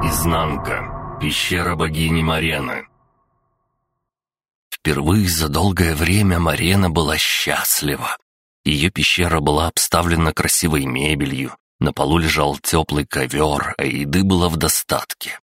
Изнанка. Пещера богини Марены. Впервые за долгое время Марена была счастлива. Ее пещера была обставлена красивой мебелью, на полу лежал теплый ковер, а еды было в достатке.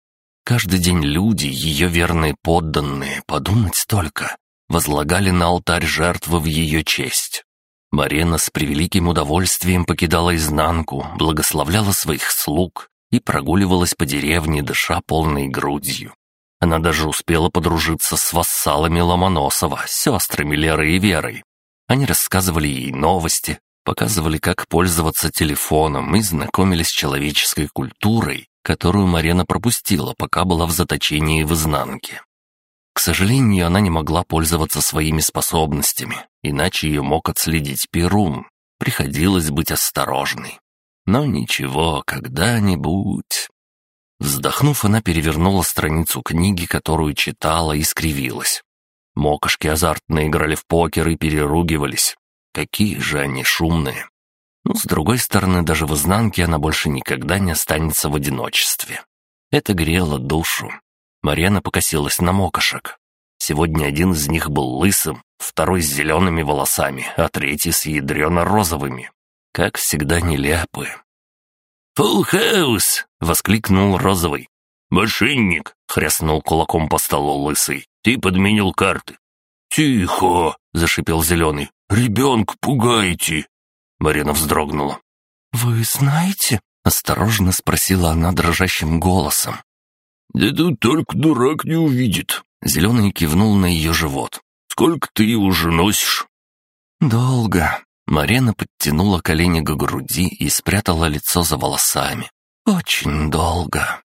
Каждый день люди, ее верные подданные, подумать только, возлагали на алтарь жертвы в ее честь. Марена с превеликим удовольствием покидала изнанку, благословляла своих слуг и прогуливалась по деревне, дыша полной грудью. Она даже успела подружиться с вассалами Ломоносова, сестрами Лерой и Верой. Они рассказывали ей новости, показывали, как пользоваться телефоном и знакомились с человеческой культурой, которую Марена пропустила, пока была в заточении в изнанке. К сожалению, она не могла пользоваться своими способностями, иначе ее мог отследить Перун. Приходилось быть осторожной. Но ничего, когда-нибудь... Вздохнув, она перевернула страницу книги, которую читала, и скривилась. Мокошки азартно играли в покер и переругивались. Какие же они шумные. Но, с другой стороны, даже в изнанке она больше никогда не останется в одиночестве. Это грело душу. Марьяна покосилась на мокошек. Сегодня один из них был лысым, второй с зелеными волосами, а третий с ядрено-розовыми. Как всегда нелепы. «Фулл-хаус!» — воскликнул розовый. «Мошенник!» — хряснул кулаком по столу лысый. «Ты подменил карты». «Тихо!» — зашипел зеленый. «Ребенка пугаете!» Марина вздрогнула. «Вы знаете?» — осторожно спросила она дрожащим голосом. «Да тут только дурак не увидит». Зеленый кивнул на ее живот. «Сколько ты уже носишь?» «Долго». Марина подтянула колени к груди и спрятала лицо за волосами. «Очень долго».